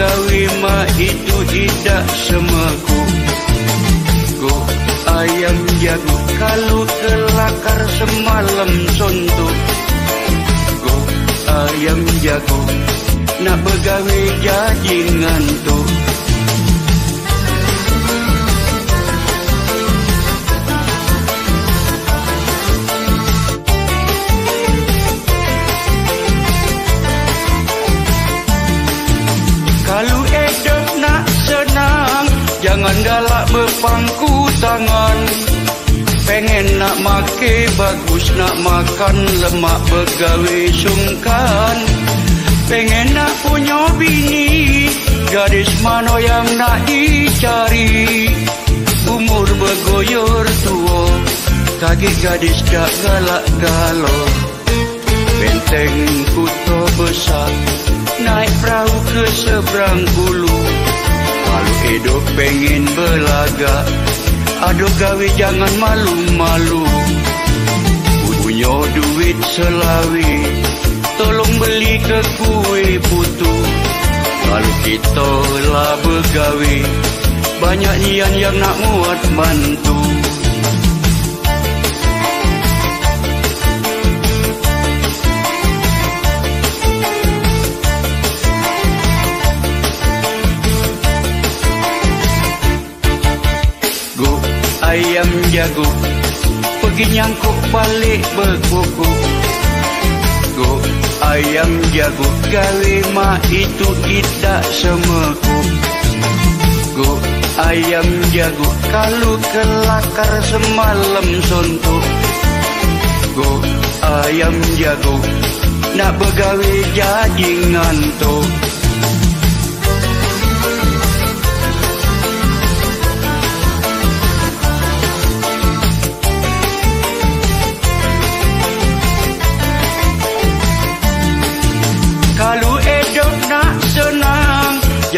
mak itu tidak semeku Go ayam jago Kalau kelakar semalam contoh. Go ayam jago Nak bergawe jadi ngantuk Pengen nak make bagus nak makan Lemak begawe sungkan. Pengen nak punya bini Gadis mana yang nak dicari. Umur bergoyor tua Kaki gadis tak galak galau Benteng kuto besar Naik perahu ke seberang bulu. Kalau hidup pengen belaga Aduh gawe jangan malu-malu. Punya duit selawi Tolong beli ke kue putu. Kalau kita lah bergawe Banyak nian yang nak muat bantu jago. Pergi nyangkuk balik berkuku. Go ayam jago. Mak itu tidak semeku. Go ayam jago. Kalau kelakar semalam sontok Go ayam jago. Nak bergawe jadi ngantuk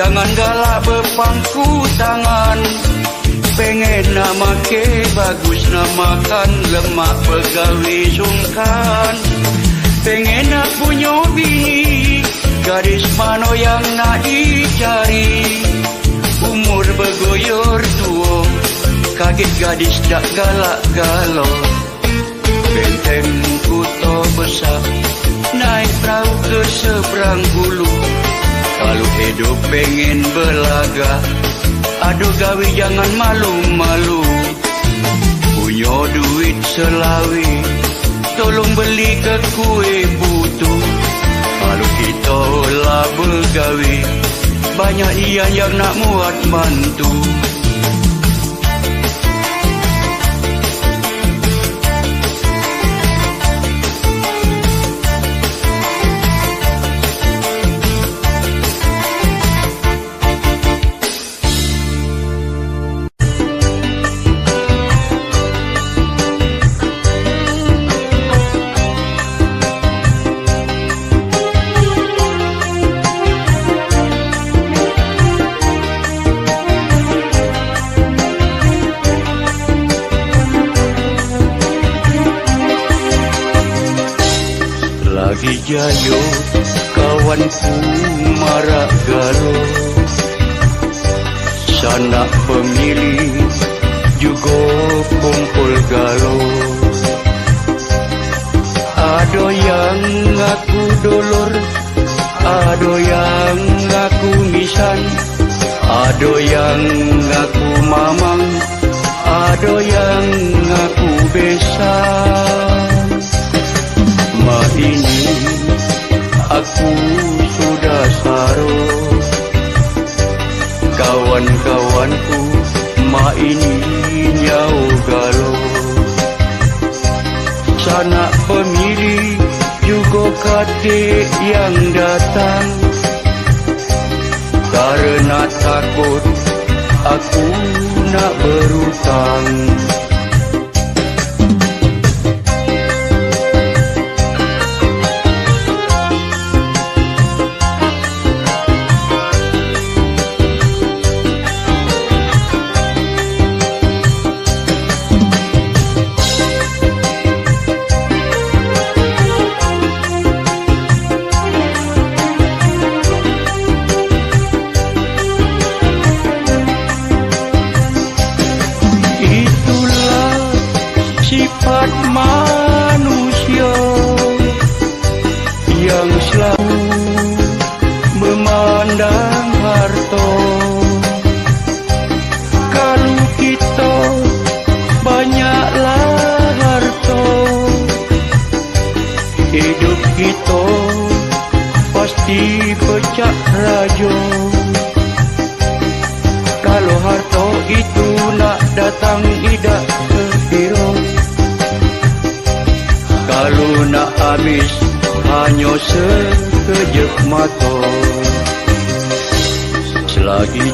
Jangan galak berpangku tangan. Pengen nak make bagus nak makan Lemak pegawe sungkan. Pengen nak punya bini Gadis mana yang nak dicari. Umur bergoyor tua Kaget gadis tak galak galau. Benteng kuto besar Naik perahu ke seberang bulu Kalau hidup pengen belaga Aduh gawi jangan malu-malu. Punya duit selawi Tolong beli ke kue butu. Kalau kita lah bergawi Banyak ian yang nak muat mantu jayo kawanku marak galo Sanak pemilih juga kumpul galo Ada yang ngaku dolor Ada yang ngaku misan Ada yang ngaku mamang Ada yang ngaku besan aku sudah saruh Kawan-kawanku Ma ini jauh galau Sanak pemilih juga katik yang datang. Karena takut aku nak berutang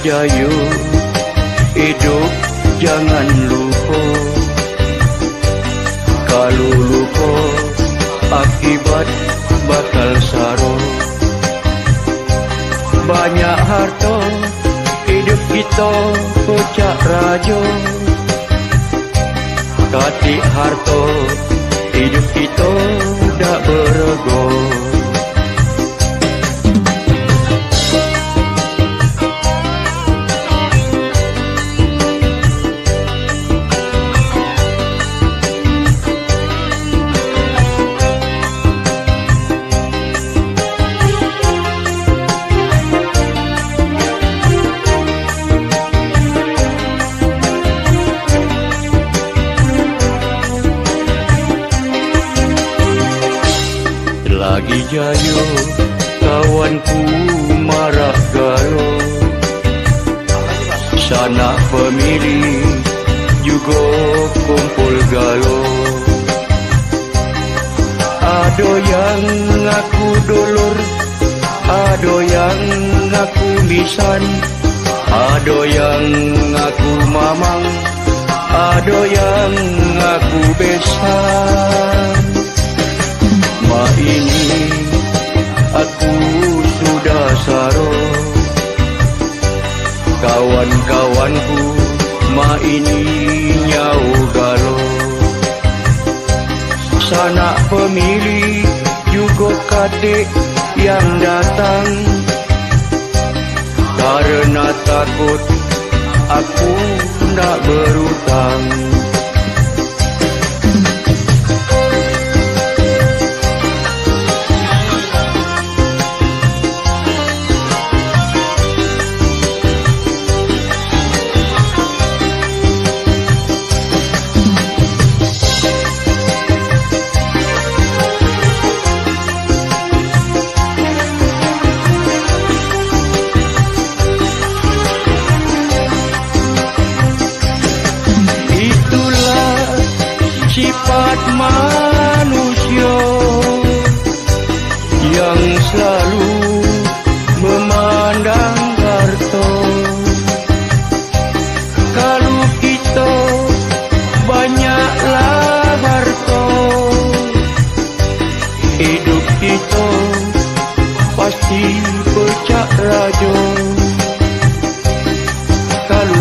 जयो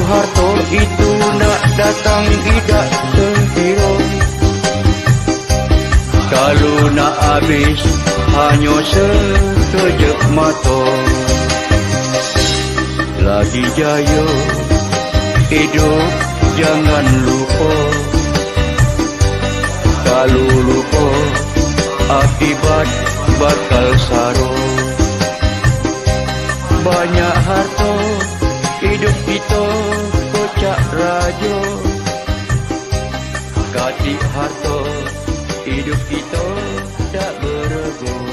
Harto itu nak datang tidak tentu. Kalau nak habis hanya sekejap mata. Lagi jaya hidup jangan lupa. Kalau lupa akibat bakal sarung. Banyak harto hidup kita kocak raja. Gati harta hidup kita tak berguna.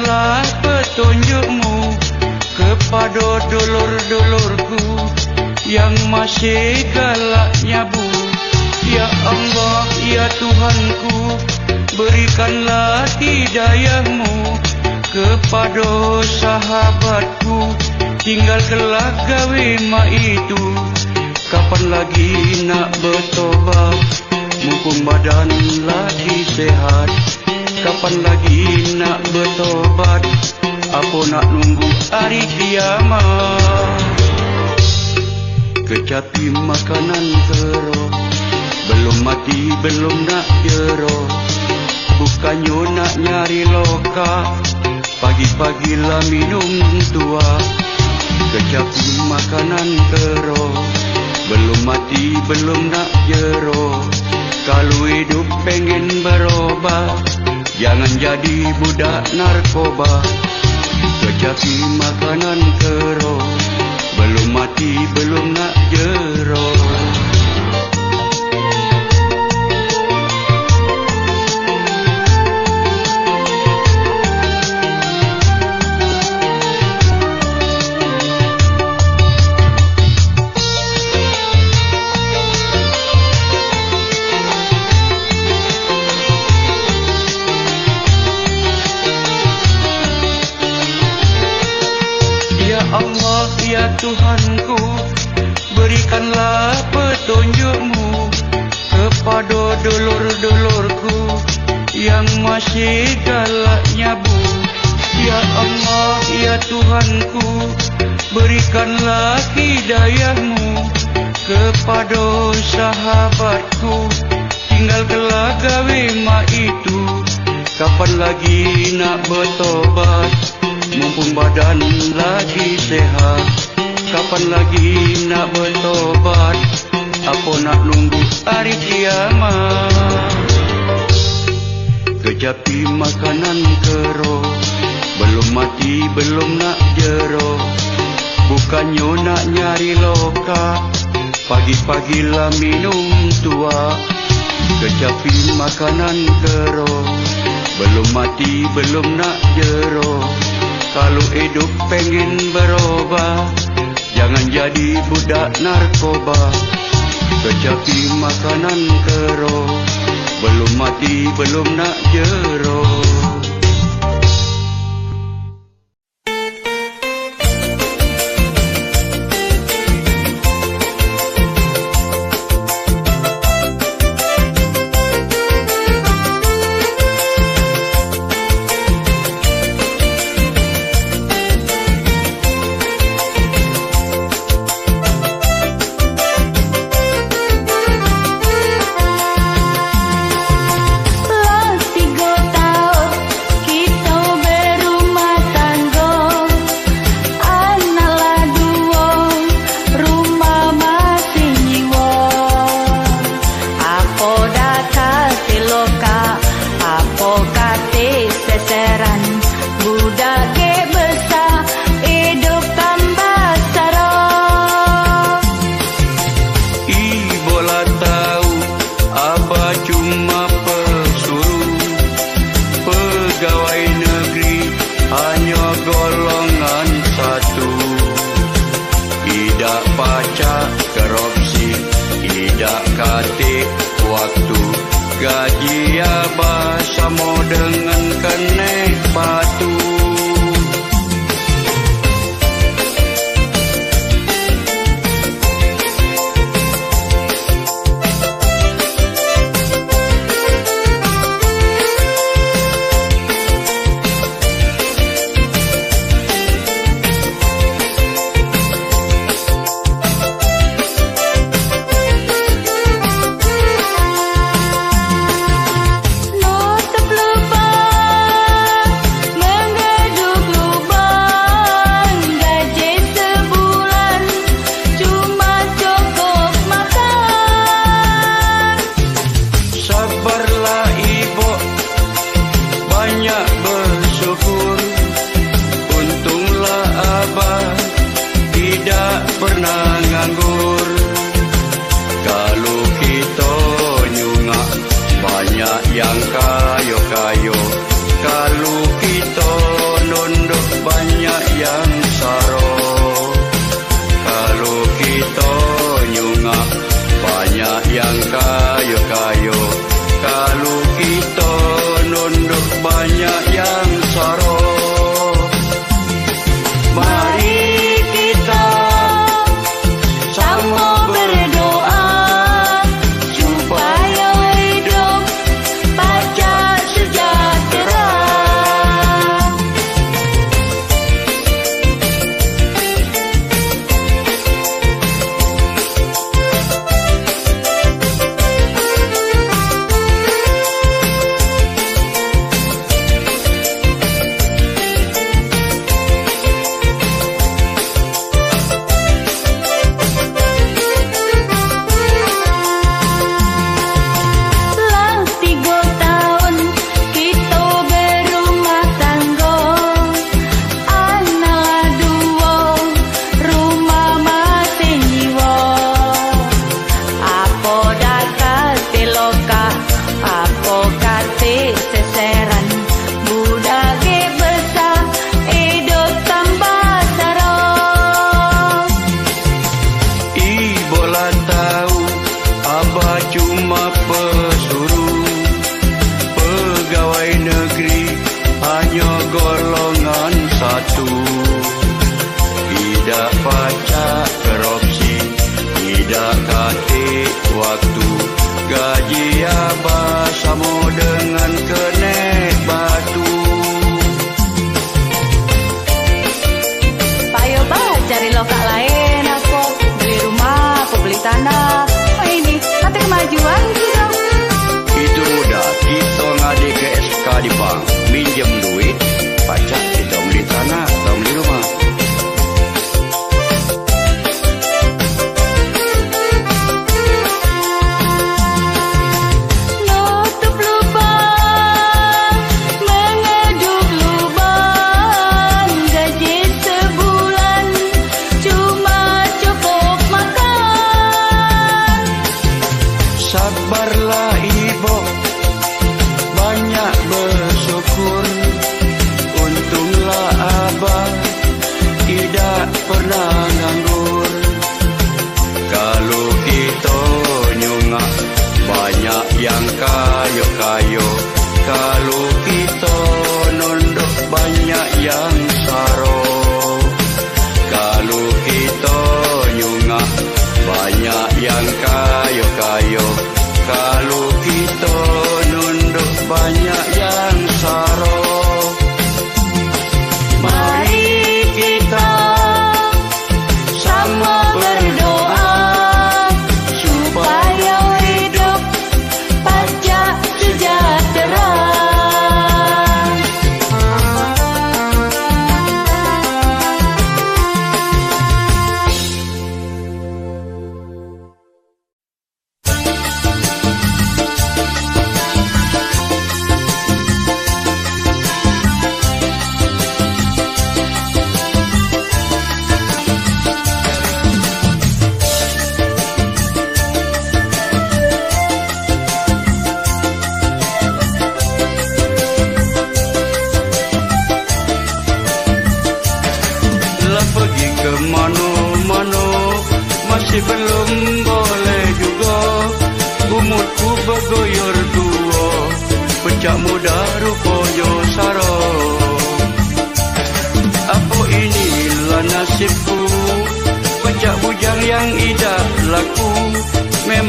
Berilah petunjukmu Kepada dulur-dulurku Yang masih galak nyabu. Ya Allah, ya Tuhanku Berikanlah hidayahmu Kepada sahabatku. Tinggal kelak gawe mak itu. Kapan lagi nak bertobat? Mumpung badan lagi sehat. Kapan lagi nak bertobat? Apa nak nunggu hari kiamat? Kecapi makanan keroh Belum mati belum nak jero Bukannya nak nyari loka. Pagi-pagi lah minum tua. Kecapi makanan keroh Belum mati belum nak jero Kalau hidup pengen berubah Jangan jadi budak narkoba. Kecapi makanan keroh. Belum mati belum nak jero Yang masih galak nyabu Ya Allah, ya Tuhanku Berikanlah hidayahmu Kepada sahabatku. Tinggal kelak gawe mak itu. Kapan lagi nak bertobat? Mumpung badan lagi sehat. Kapan lagi nak bertobat? Apa nak nunggu hari kiamat Kejapi makanan kero Belum mati belum nak jero Bukannya nak nyari loka. Pagi-pagi lah minum tua. Kejapi makanan kero Belum mati belum nak jero Kalau hidup pengen berubah Jangan jadi budak narkoba. Kecapi makanan kero Belum mati belum nak jerok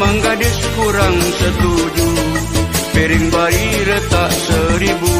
Memang gadis kurang setuju. Piring bari retak seribu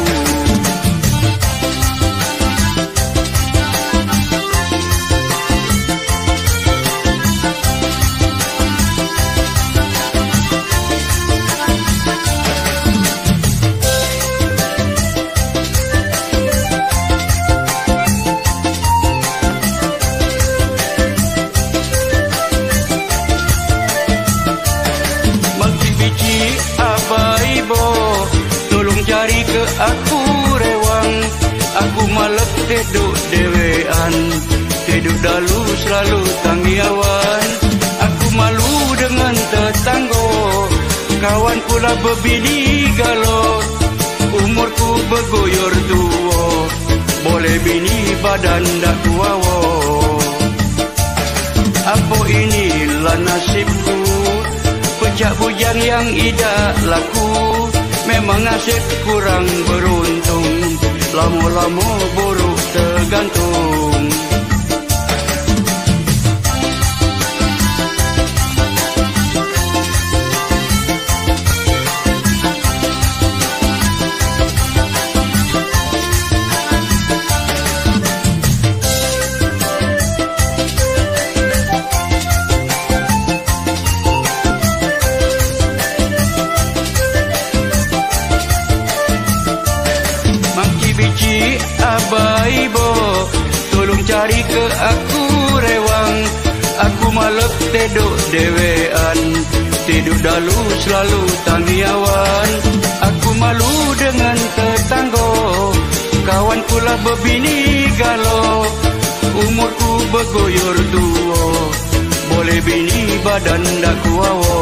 selalu tanggiawan. Aku malu dengan tetanggo Kawan pula berbini galot Umurku bergoyor tua Boleh bini badan dak kuawo Apa inilah nasibku? Pecah bujang yang idak laku. Memang nasib kurang beruntung. Lama-lama buruk tergantung Aku malah tidur dewean Tidur dalu selalu tanggiawan Aku malu dengan tetanggo Kawan pula berbini galo. Umurku bergoyor tua Boleh bini badan dak kuawo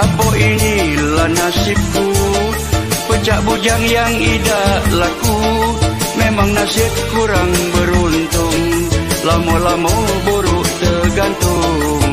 Apa inilah nasibku? Pecah bujang yang idak laku. Memang nasib kurang beruntung Lama-lama buruk tergantung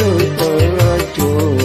tu tu tu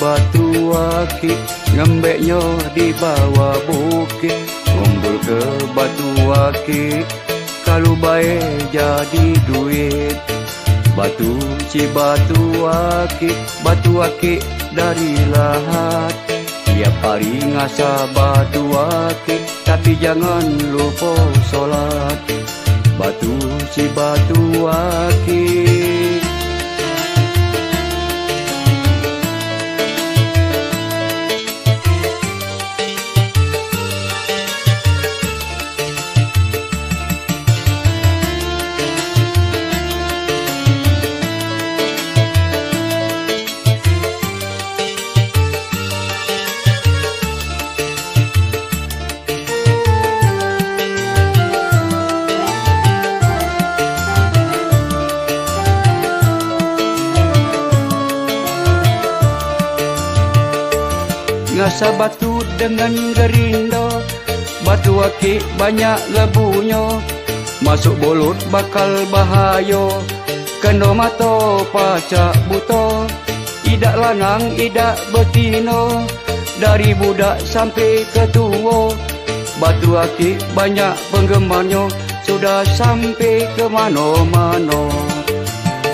batu akik Ngembeknya di bawah bukit. Ngumpul ke batu akik Kalau baik jadi duit. Batu si batu akik Batu akik dari lahat. Tiap hari ngasa batu akik Tapi jangan lupa solat. Batu si batu akik Ngasa batu dengan gerindo Batu akik banyak lebunya. Masuk bolut bakal bahayo Kendo mato pacak buto Idak lanang, idak betino Dari budak sampai ke tua. Batu akik banyak penggemarnya. Sudah sampai ke mana-mana.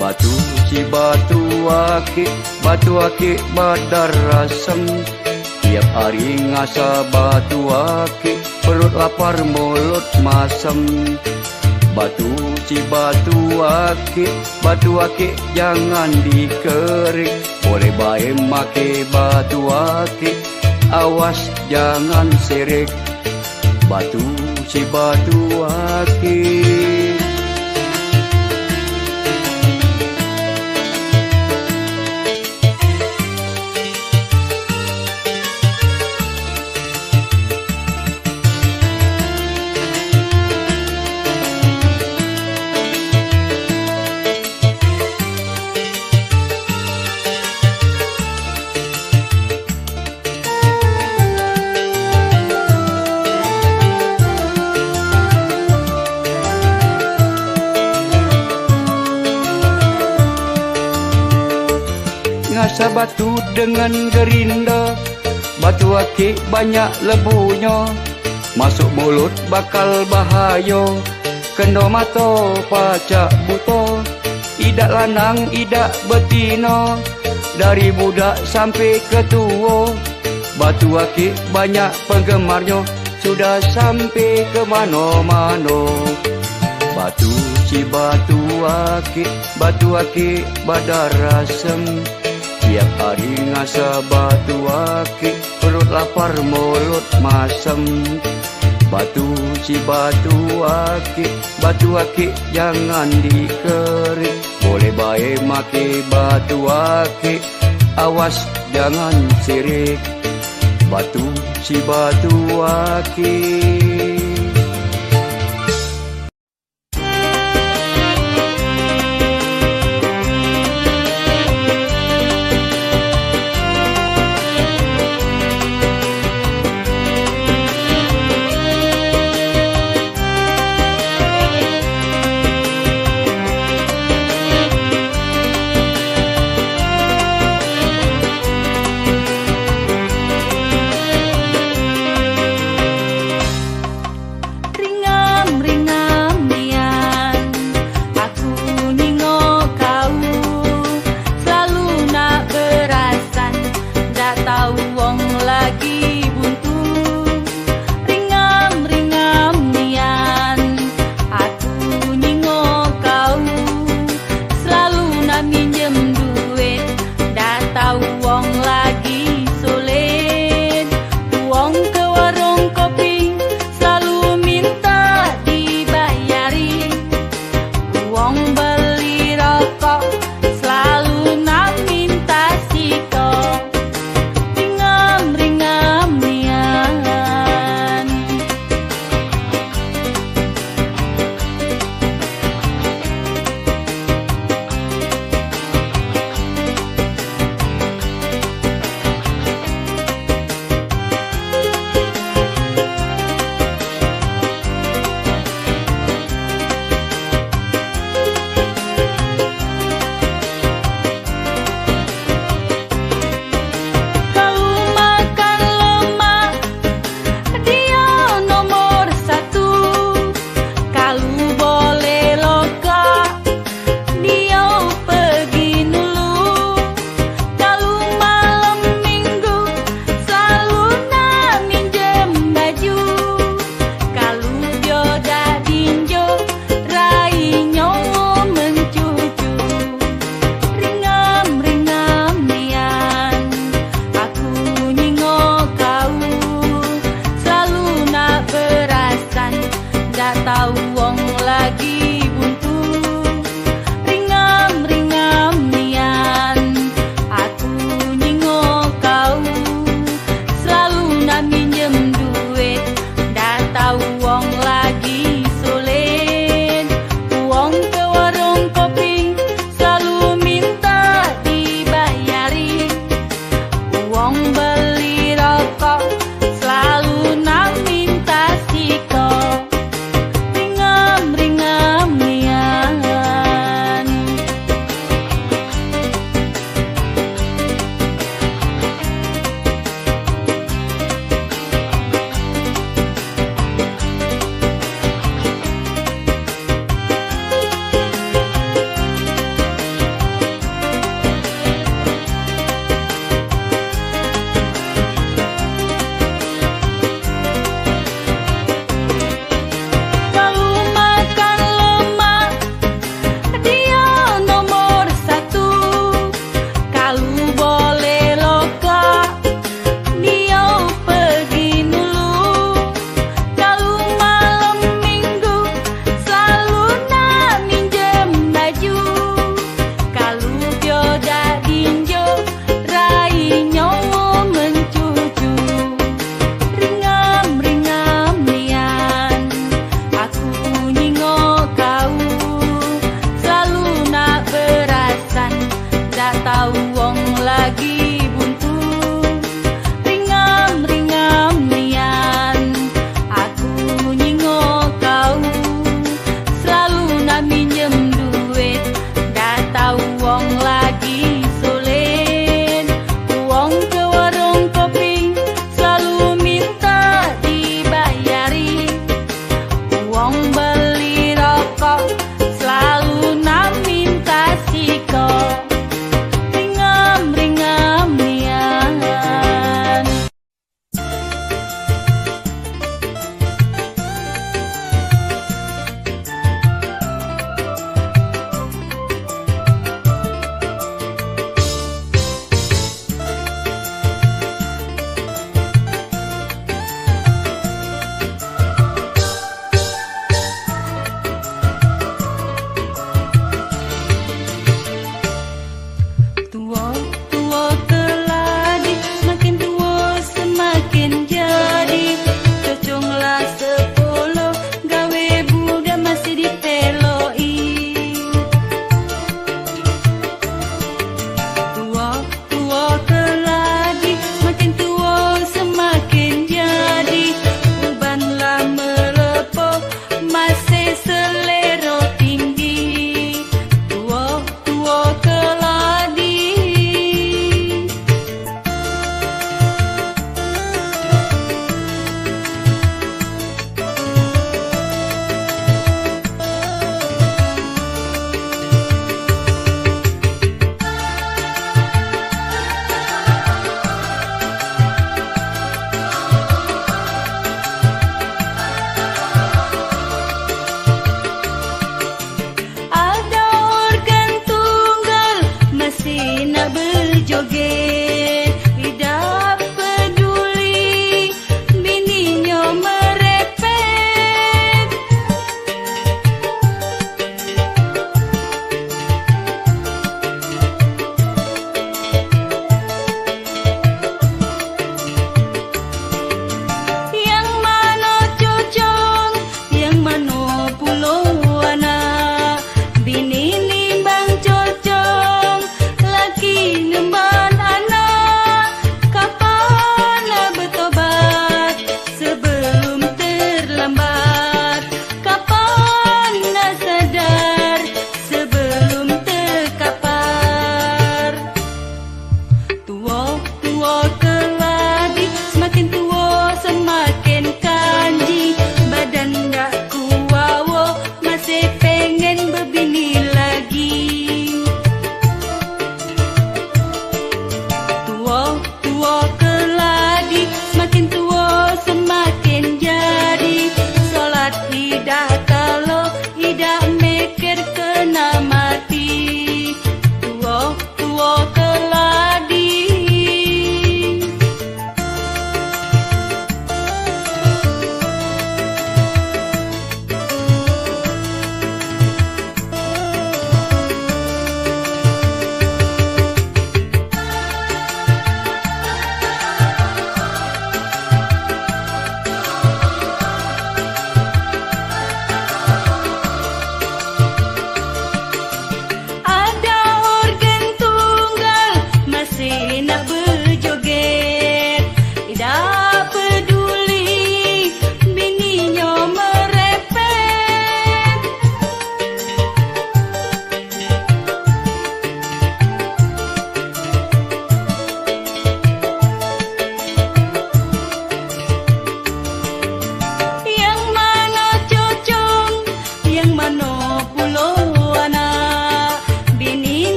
Batu si batu akik Batu akik badar rasem Tiap hari ngasa batu akik Perut lapar mulut masam Batu si batu akik Batu akik jangan dikerik Boleh baik make batu akik Awas jangan sirik. Batu si batu akik ngasa batu dengan gerinda. Batu akik banyak lebunya. Masuk mulut bakal bahaya. Kendo mato pacak buto Idak lanang, idak betina. Dari budak sampai ke tua Batu akik banyak penggemarnya. Sudah sampai ke mana-mana. Batu si batu akik Batu akik badar rasem Tiap hari ngasa batu akik Perut lapar mulut masam Batu si batu akik Batu akik jangan dikerik. Boleh baik make batu akik Awas jangan sirik. Batu si batu akik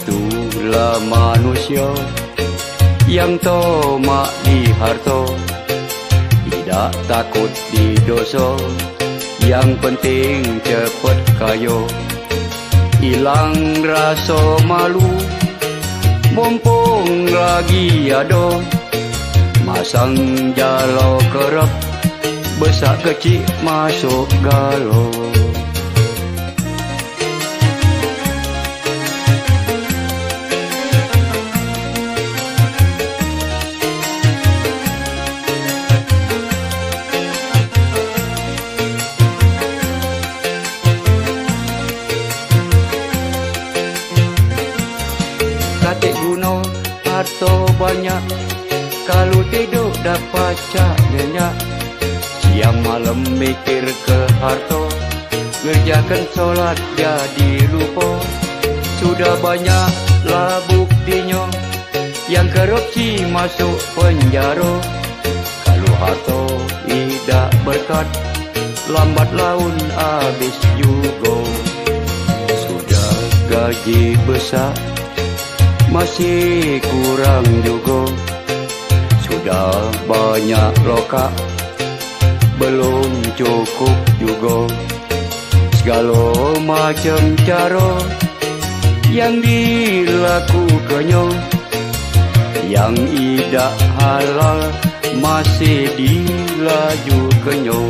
Itulah manusia Yang tomak di harta. Tidak takut di dosa Yang penting cepat kayo Hilang rasa malu Mumpung lagi ada. Masang jalo kerap Besar kecil masuk galau banyak Kalau tidur dapat cak nyenyak. Siang malam mikir ke harta. Ngerjakan solat jadi lupa. Sudah banyaklah buktinya Yang korupsi masuk penjara. Kalau harta tidak berkat Lambat laun habis juga. Sudah gaji besar masih kurang juga. Sudah banyak lokak Belum cukup juga. Segala macam cara Yang dilakukannya. Yang tidak halal Masih dilajukannya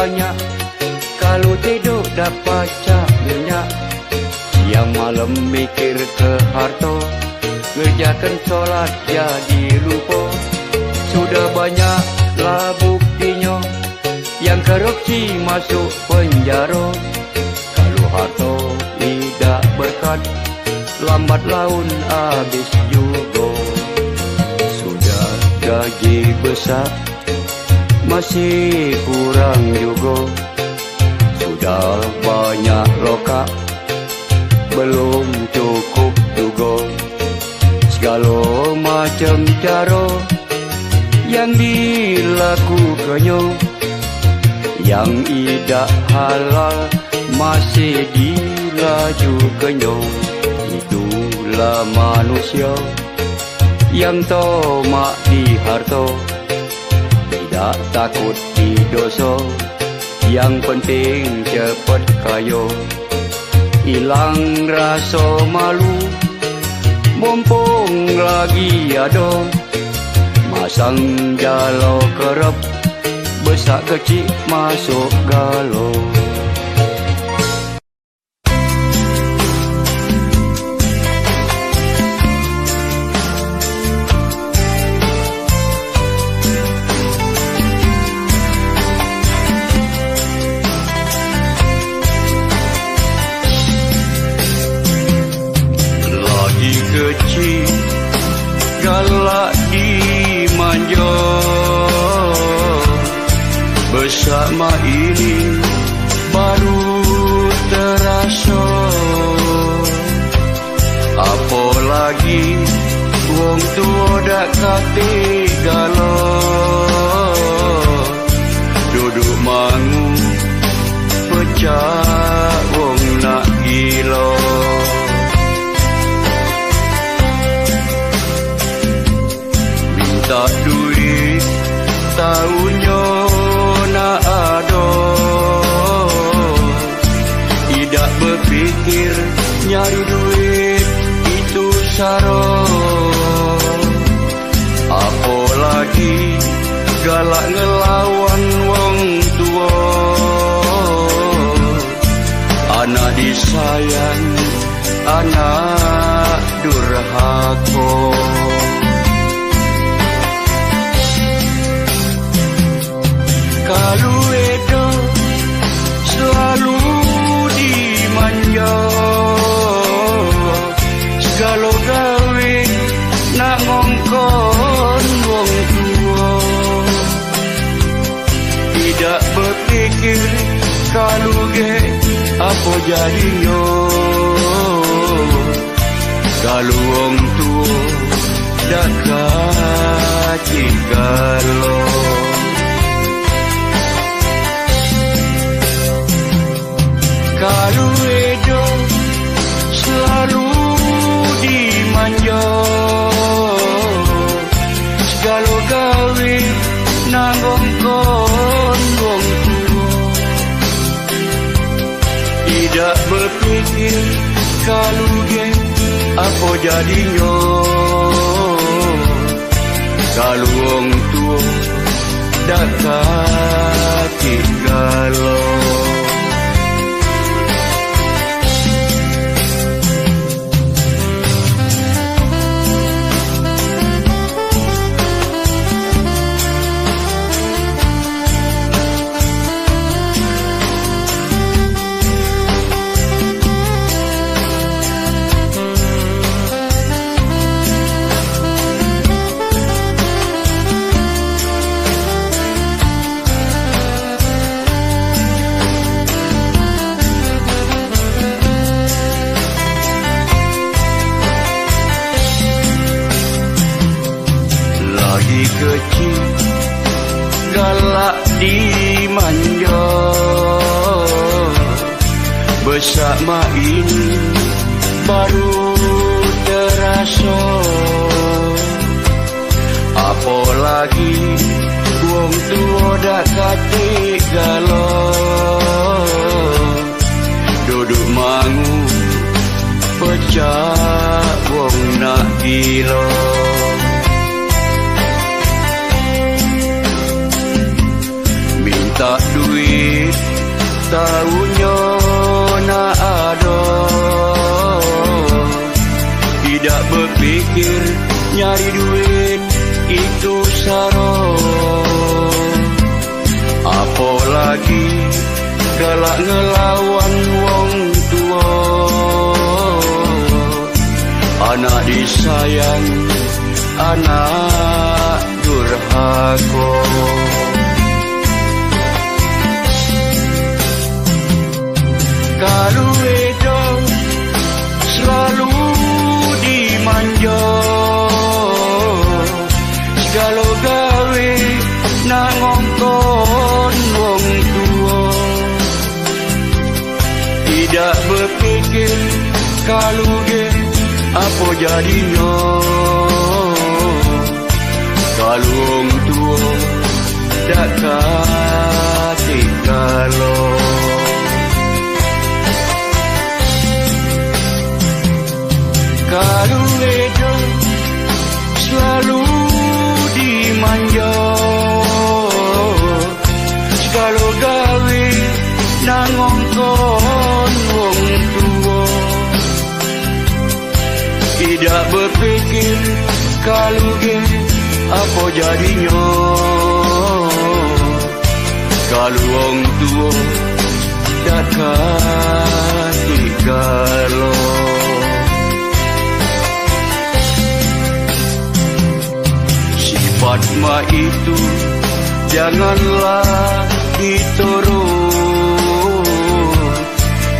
banyak. Kalau tidur dapat cak minyak. Siang malam mikir ke harta. Ngerjakan solat jadi lupa. Sudah banyaklah buktinya. Yang korupsi masuk penjara. Kalau harta tidak berkat Lambat laun habis juga. Sudah gaji besar masih kurang juga. Sudah banyak lokak Belum cukup juga. Segala macam cara Yang dilakukannya. Yang tidak halal Masih dilajukannya. Itulah manusia Yang tomak di harta tak takut di dosa Yang penting cepat kayo Hilang rasa malu. Mumpung lagi ada. Masang jalo kerap. Besar kecil masuk galau galak ngelawan wong tua. Anak di disayang anak durhaka. Kalau edo apa jadinya Kalau wong tua dak kaci kalau Kalau kalau ge apa jadinya? Tua dak kaki galau Besar main baru terasa. Apalagi wong tua dak katik galau Duduk mangu pecah wong nak gila galak ngelawan wong tua. Anak disayang anak durhaka. Kalau kalau ge apa jadinya Kalau wong tua tak kati kalau Kalau Berpikir kalau ge apa jadinya? Kalau wong tua dak kati galau. Fatma itu janganlah diturut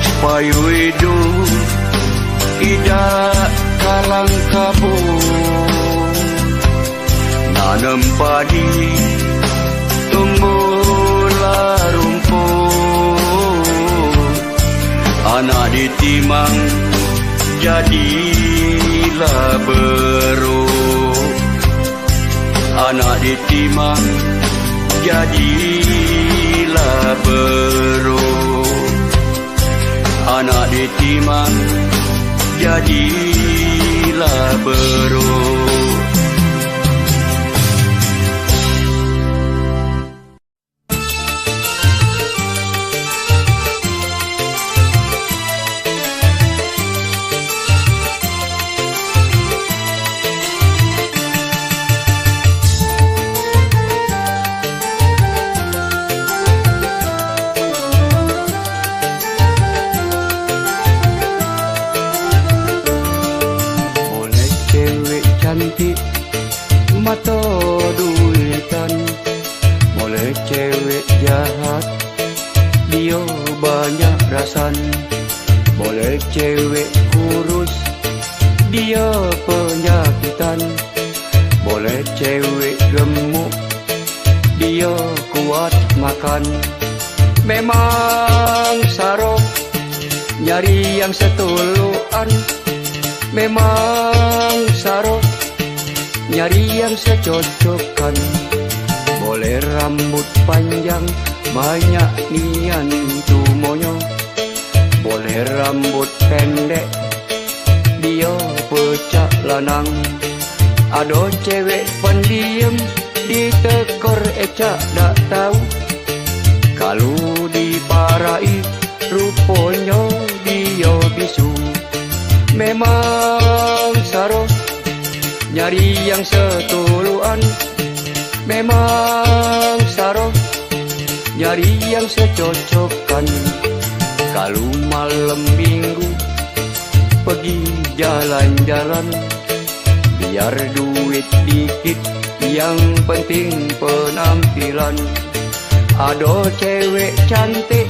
supaya hidup tidak kalang kabut nanam padi tumbuhlah rumput. Anak ditimang jadilah beruk. Anak ditimang jadilah beruk. Anak ditimang jadilah beruk banyak penting penampilan. Ado cewek cantik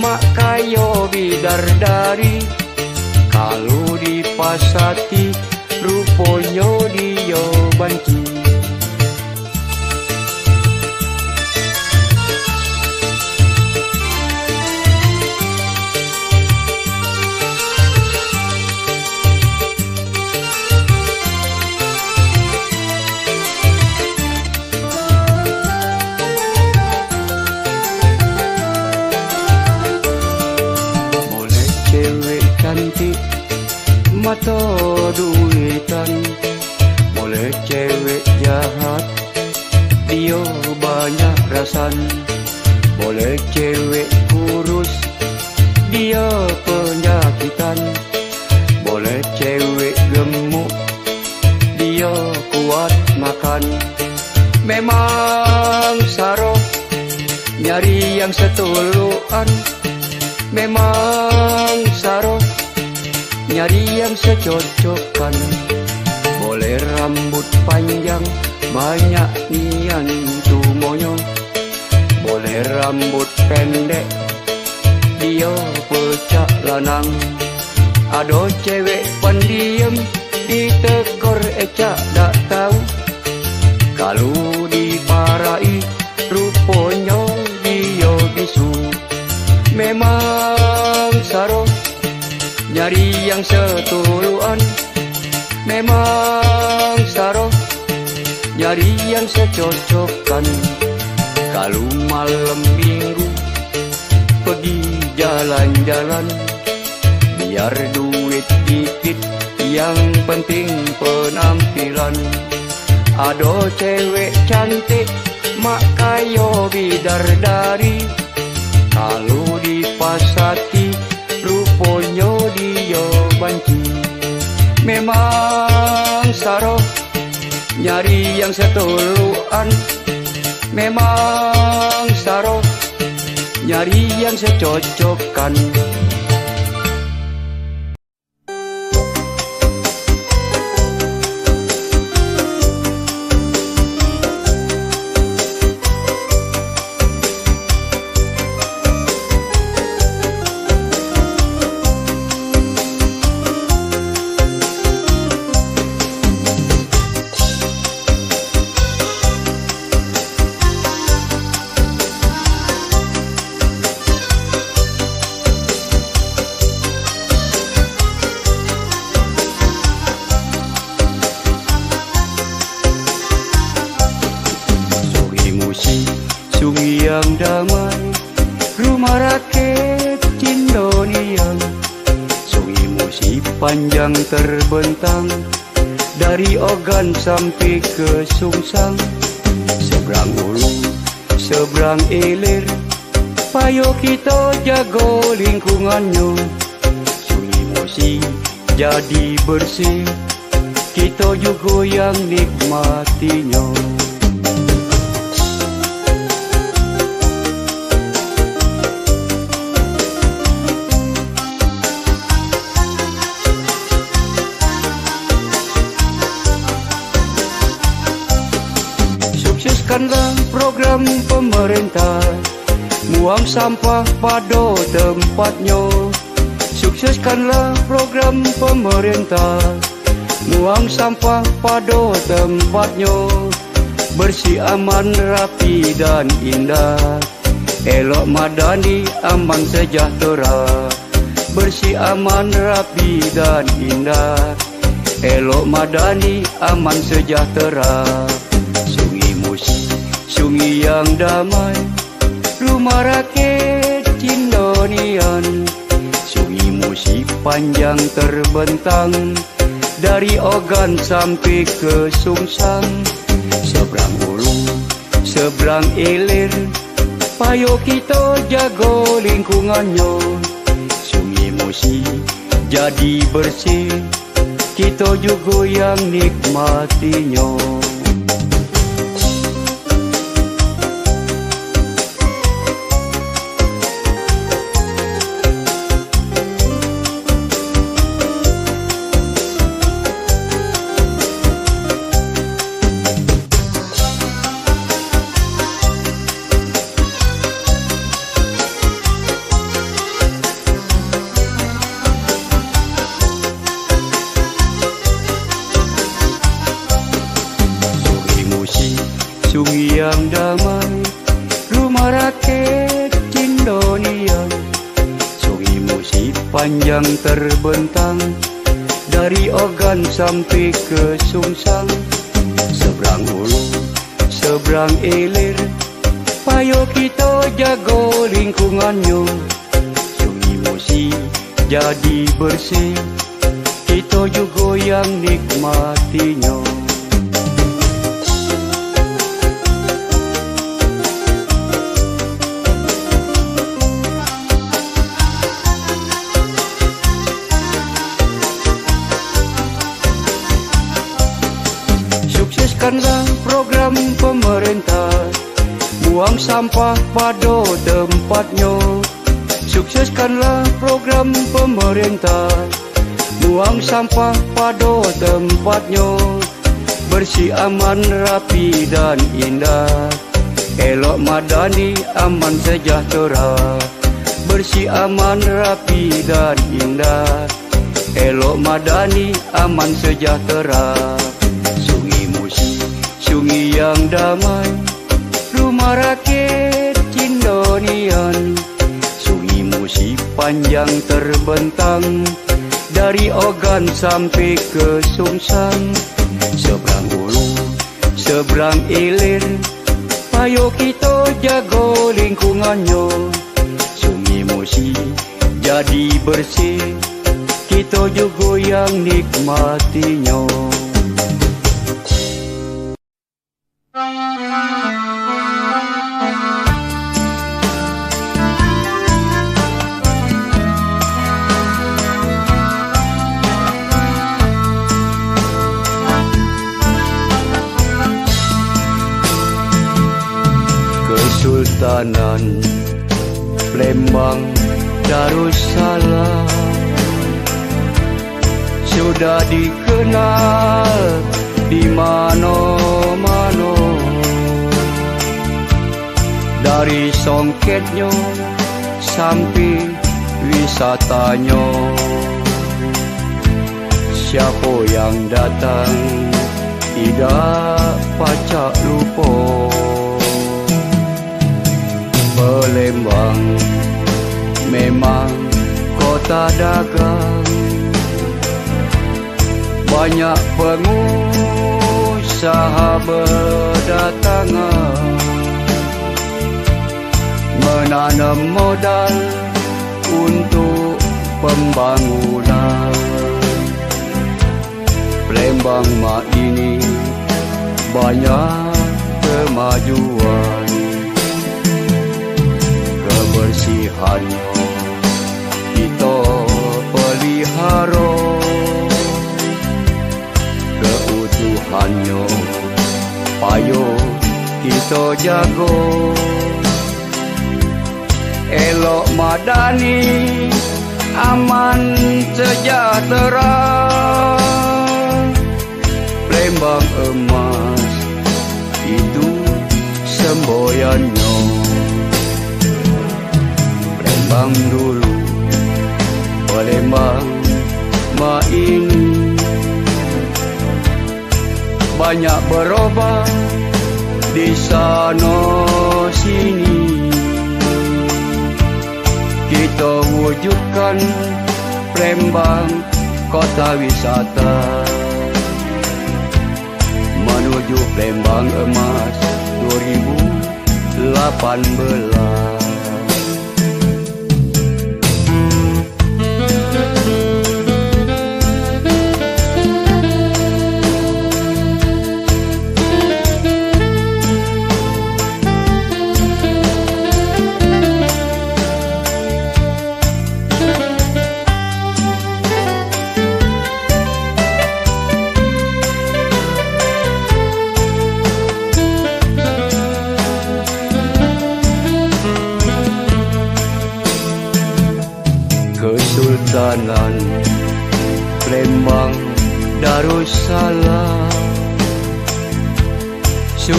Mak kayo bidardari. Kalau dipasati Ruponya dia banci Mata duitan. Boleh cewek jahat Dia banyak rasan. Boleh cewek kurus Dia penyakitan. Boleh cewek gemuk Dia kuat makan. Memang sarok Nyari yang setuluan Memang sarok Nyari yang secocokkan Boleh rambut panjang Banyak nian tumonyo Boleh rambut pendek Dia pecah lanang. Ado cewek pendiam Ditekor ecak tak tahu. Kalau diparai Ruponya dia bisu. Memang Nyari yang setuluan Memang sarok Nyari yang secocokkan. Kalau malam minggu Pergi jalan-jalan Biar duit dikit Yang penting penampilan. Ado cewek cantik Mak kayo bidardari. Kalau dipasati banci Memang sarok Nyari yang setuluan. Memang sarok Nyari yang secocokkan ke Sungsang Seberang hulu, seberang ilir Payo kita jago lingkungannya. Sungai Musi jadi bersih Kita juga yang nikmatinya Sukseskanlah program pemerintah. Buang sampah pada tempatnya. Sukseskanlah program pemerintah. Buang sampah pada tempatnya. Bersih aman rapi dan indah. Elok madani aman sejahtera. Bersih aman rapi dan indah. Elok madani aman sejahtera yang damai Rumah rakyat Cindonian Sungai Musi panjang terbentang Dari Ogan sampai ke Sungsang Seberang ulu, seberang ilir Payo kita jago lingkungannya. Sungai Musi jadi bersih Kita juga yang nikmatinya sampai ke Sungsang. Seberang ulu, seberang ilir Payo kita jago lingkungannya Sungai Musi jadi bersih Kita juga yang nikmatinya Sampah pada tempatnya. Sukseskanlah program pemerintah. Buang sampah pada tempatnya. Bersih aman rapi dan indah. Elok madani aman sejahtera. Bersih aman rapi dan indah. Elok madani aman sejahtera. Sungai Musi, sungai yang damai Rakyat Cindonian Sungai Musi panjang terbentang Dari Ogan sampai ke Sungsang. Seberang ulu, seberang ilir Payo kita jago lingkungannya. Sungai Musi jadi bersih Kita juga yang nikmatinya songketnya sampai wisatanya. Siapa yang datang tidak pacak lupa. Palembang memang kota dagang. Banyak pengusaha berdatangan Menanam modal untuk pembangunan. Palembang mak ini banyak kemajuan. Kebersihannya kita pelihara. Keutuhannya payo kita jago elok madani aman sejahtera. Lembang emas itu semboyannya Palembang dulu Palembang ma ini Banyak berubah di sana sini Kita wujudkan Palembang kota wisata. Menuju Palembang emas 2018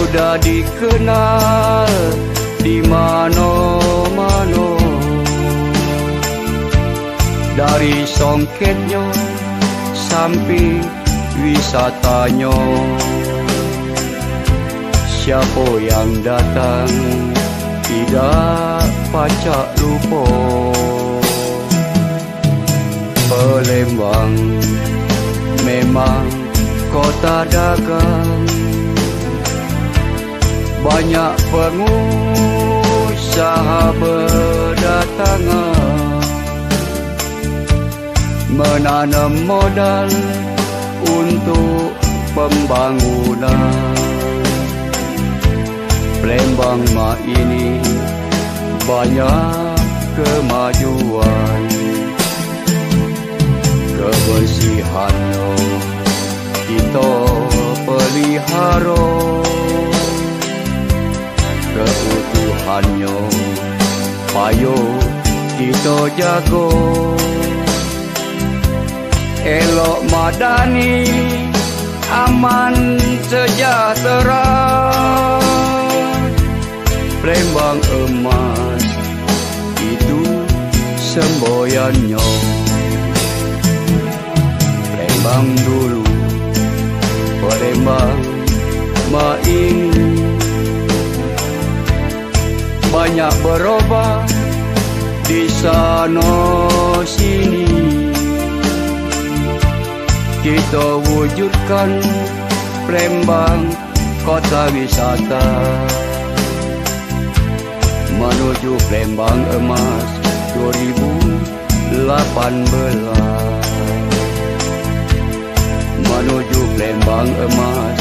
Sudah dikenal di mana-mana. Dari songketnya sampai wisatanya. Siapa yang datang tidak pacak lupa. Palembang memang kota dagang Banyak pengusaha berdatangan Menanam modal untuk pembangunan. Palembang mak ini banyak kemajuan kebersihannya kita pelihara keutuhannya payo kita jago elok madani aman sejahtera. Palembang emas itu semboyannya. Palembang dulu Palembang main Banyak berubah di sana sini. Kita wujudkan Palembang kota wisata. Menuju Palembang emas 2018 menuju Palembang emas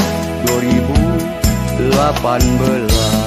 2018